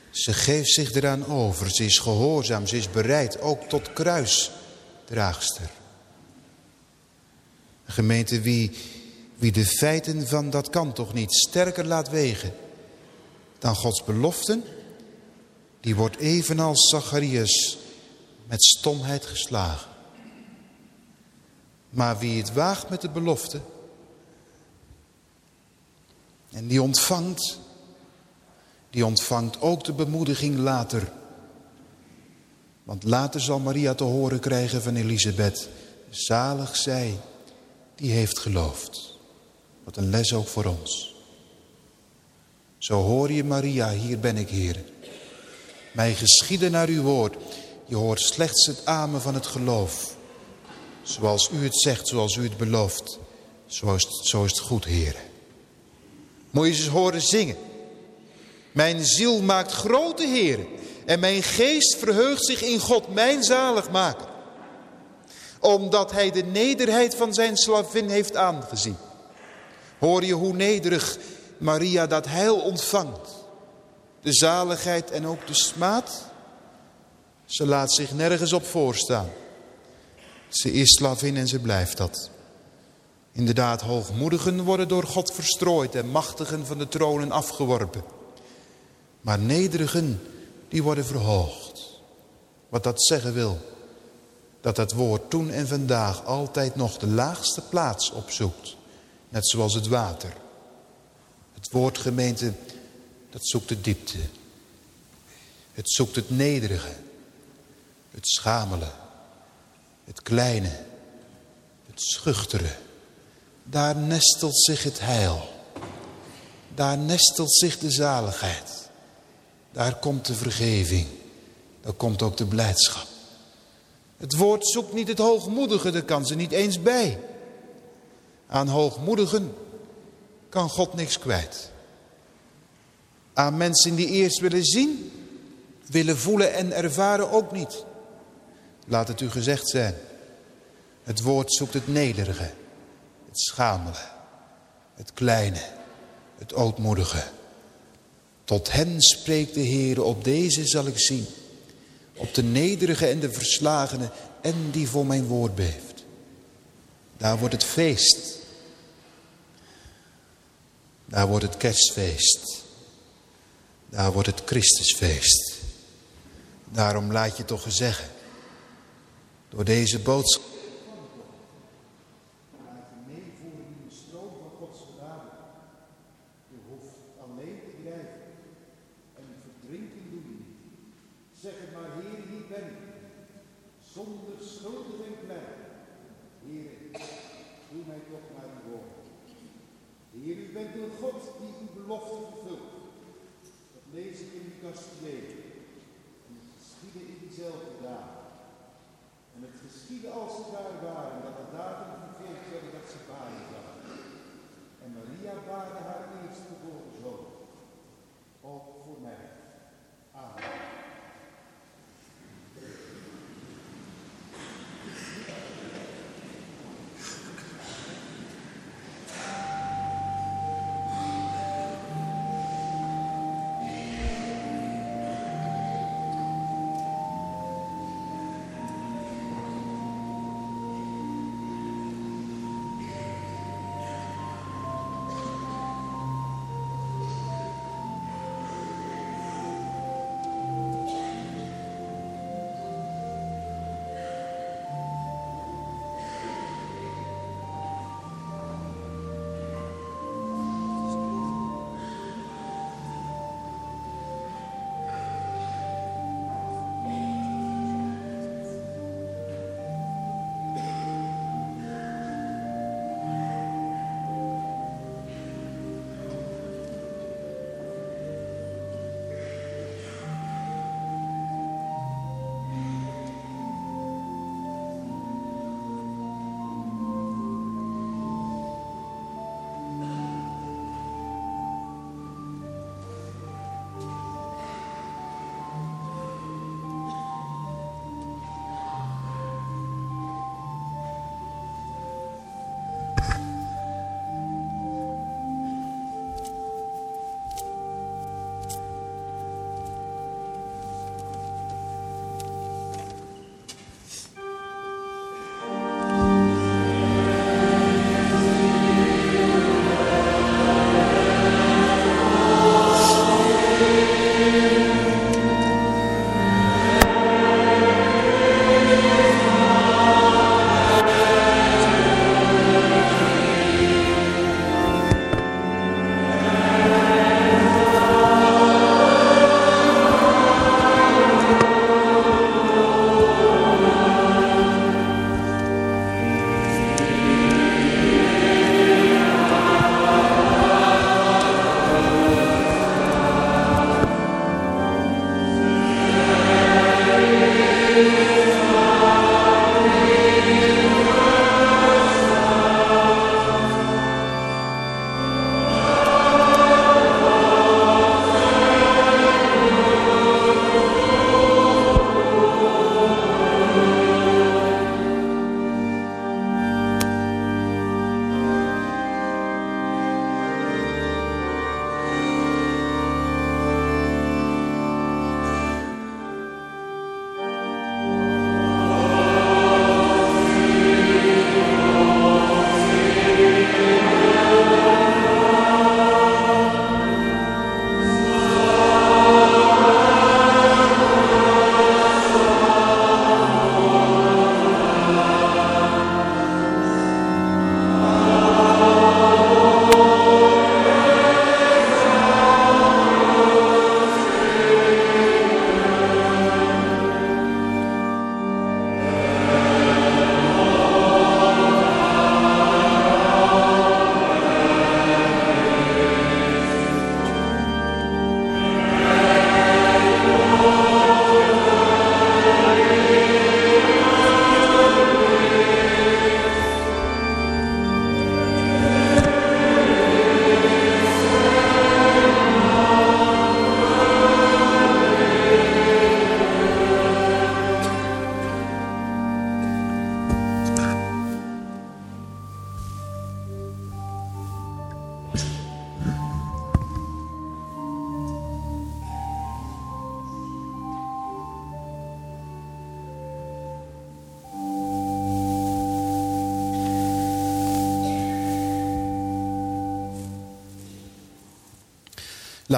Ze geeft zich eraan over. Ze is gehoorzaam. Ze is bereid ook tot kruis draagster. Een gemeente wie, wie de feiten van dat kan toch niet sterker laat wegen dan Gods beloften, die wordt evenals Zacharias met stomheid geslagen. Maar wie het waagt met de belofte en die ontvangt, die ontvangt ook de bemoediging later want later zal Maria te horen krijgen van Elisabeth. Zalig zij die heeft geloofd. Wat een les ook voor ons. Zo hoor je Maria, hier ben ik Heer. Mij geschieden naar uw woord. Je hoort slechts het amen van het geloof. Zoals u het zegt, zoals u het belooft. Zo is het, zo is het goed, Heer. Moet je ze horen zingen. Mijn ziel maakt grote heren. En mijn geest verheugt zich in God, mijn zaligmaker. Omdat hij de nederheid van zijn slavin heeft aangezien. Hoor je hoe nederig Maria dat heil ontvangt. De zaligheid en ook de smaad. Ze laat zich nergens op voorstaan. Ze is slavin en ze blijft dat. Inderdaad, hoogmoedigen worden door God verstrooid en machtigen van de tronen afgeworpen. Maar nederigen, die worden verhoogd. Wat dat zeggen wil, dat het woord toen en vandaag altijd nog de laagste plaats opzoekt. Net zoals het water. Het woord gemeente, dat zoekt de diepte. Het zoekt het nederige. Het schamele. Het kleine. Het schuchtere. Daar nestelt zich het heil. Daar nestelt zich de zaligheid. Daar komt de vergeving. Daar komt ook de blijdschap. Het woord zoekt niet het hoogmoedige, daar kan ze niet eens bij. Aan hoogmoedigen kan God niks kwijt. Aan mensen die eerst willen zien, willen voelen en ervaren ook niet. Laat het u gezegd zijn. Het woord zoekt het nederige, het schamele, het kleine, het ootmoedige. Tot hen spreekt de Heer, op deze zal ik zien. Op de nederige en de verslagene en die voor mijn woord beeft. Daar wordt het feest. Daar wordt het kerstfeest. Daar wordt het Christusfeest. Daarom laat je toch zeggen. Door deze boodschap. Heer, u bent een God die uw belofte vervult. Dat lees ik in uw kast leven. En het geschiedde in diezelfde dagen. En het geschiedde als ze daar waren, dat de datum verkeerd werden dat ze baren waren. En Maria baarde haar eerste geboren zoon. Ook voor mij. Amen.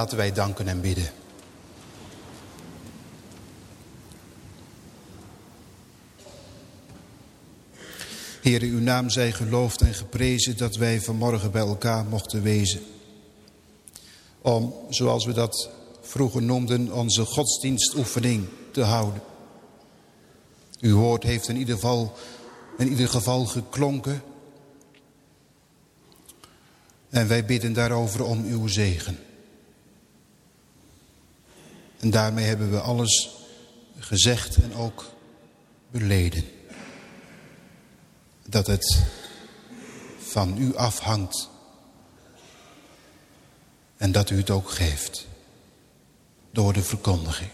Laten wij danken en bidden. Heer, uw naam zij geloofd en geprezen dat wij vanmorgen bij elkaar mochten wezen. Om, zoals we dat vroeger noemden, onze godsdienstoefening te houden. Uw woord heeft in ieder geval, in ieder geval geklonken. En wij bidden daarover om uw zegen. En daarmee hebben we alles gezegd en ook beleden. Dat het van u afhangt. En dat u het ook geeft. Door de verkondiging.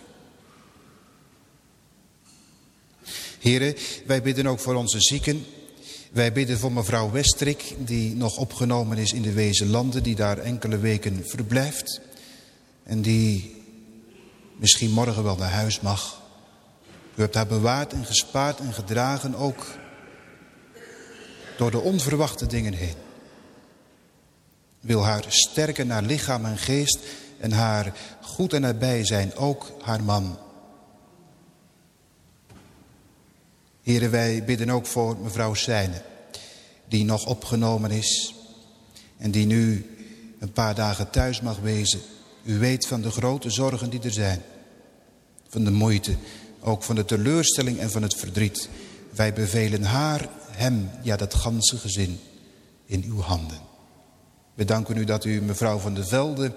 Heren, wij bidden ook voor onze zieken. Wij bidden voor mevrouw Westrik, die nog opgenomen is in de Wezenlanden, die daar enkele weken verblijft. En die misschien morgen wel naar huis mag. U hebt haar bewaard en gespaard en gedragen ook door de onverwachte dingen heen. Wil haar sterken naar lichaam en geest en haar goed en nabij zijn, ook haar man. Heren, wij bidden ook voor mevrouw Seine, die nog opgenomen is en die nu een paar dagen thuis mag wezen. U weet van de grote zorgen die er zijn, van de moeite, ook van de teleurstelling en van het verdriet. Wij bevelen haar, hem, ja dat ganse gezin, in uw handen. We danken u dat u mevrouw van der Velde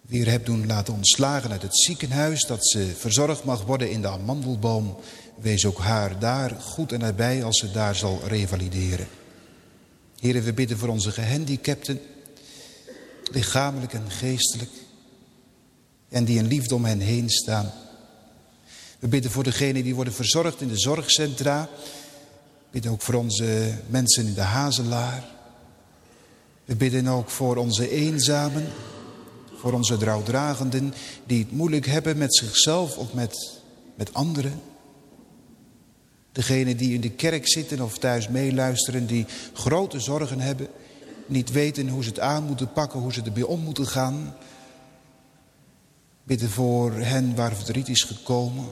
weer hebt doen laten ontslagen uit het ziekenhuis. Dat ze verzorgd mag worden in de amandelboom. Wees ook haar daar goed en nabij als ze daar zal revalideren. Heren, we bidden voor onze gehandicapten. Lichamelijk en geestelijk. En die in liefde om hen heen staan. We bidden voor degenen die worden verzorgd in de zorgcentra. We bidden ook voor onze mensen in de Hazelaar. We bidden ook voor onze eenzamen. Voor onze trouwdragenden die het moeilijk hebben met zichzelf of met, met anderen. Degenen die in de kerk zitten of thuis meeluisteren, die grote zorgen hebben. Niet weten hoe ze het aan moeten pakken, hoe ze erbij om moeten gaan. Bidden voor hen waar verdriet is gekomen.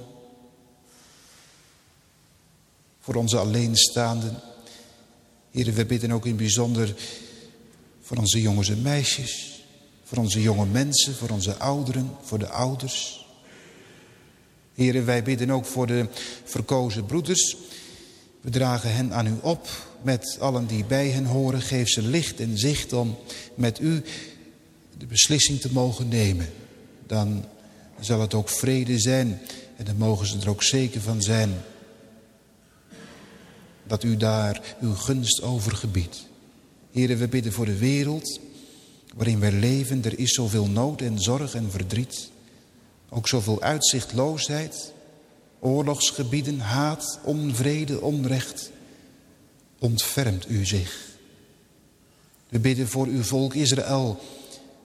Voor onze alleenstaanden. Heren, we bidden ook in bijzonder voor onze jongens en meisjes. Voor onze jonge mensen, voor onze ouderen, voor de ouders. Heren, wij bidden ook voor de verkozen broeders. We dragen hen aan u op met allen die bij hen horen. Geef ze licht en zicht om met u de beslissing te mogen nemen. Dan zal het ook vrede zijn en dan mogen ze er ook zeker van zijn dat u daar uw gunst over gebiedt. Heren, we bidden voor de wereld waarin wij leven. Er is zoveel nood en zorg en verdriet. Ook zoveel uitzichtloosheid, oorlogsgebieden, haat, onvrede, onrecht. Ontfermt u zich. We bidden voor uw volk Israël,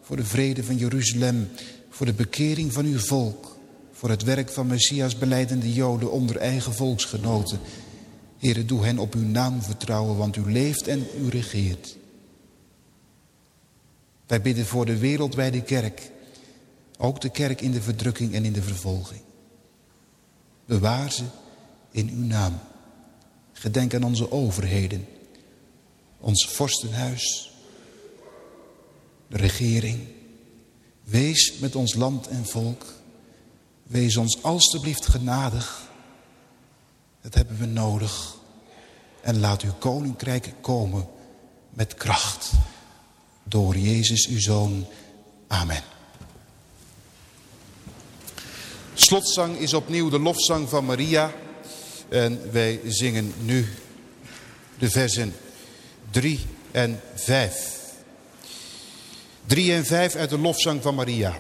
voor de vrede van Jeruzalem, voor de bekering van uw volk, voor het werk van Messias beleidende Joden onder eigen volksgenoten. Heren, doe hen op uw naam vertrouwen, want u leeft en u regeert. Wij bidden voor de wereldwijde kerk. Ook de kerk in de verdrukking en in de vervolging. Bewaar ze in uw naam. Gedenk aan onze overheden. Ons vorstenhuis. De regering. Wees met ons land en volk. Wees ons alstublieft genadig. Dat hebben we nodig. En laat uw koninkrijk komen met kracht. Door Jezus uw Zoon. Amen. Slotzang is opnieuw de lofzang van Maria. En wij zingen nu de versen 3 en 5. 3 en 5 uit de lofzang van Maria.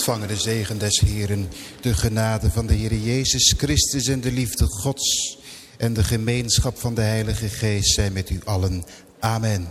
Ontvangen de zegen des Heeren, de genade van de Heer Jezus Christus en de liefde Gods en de gemeenschap van de Heilige Geest zijn met u allen. Amen.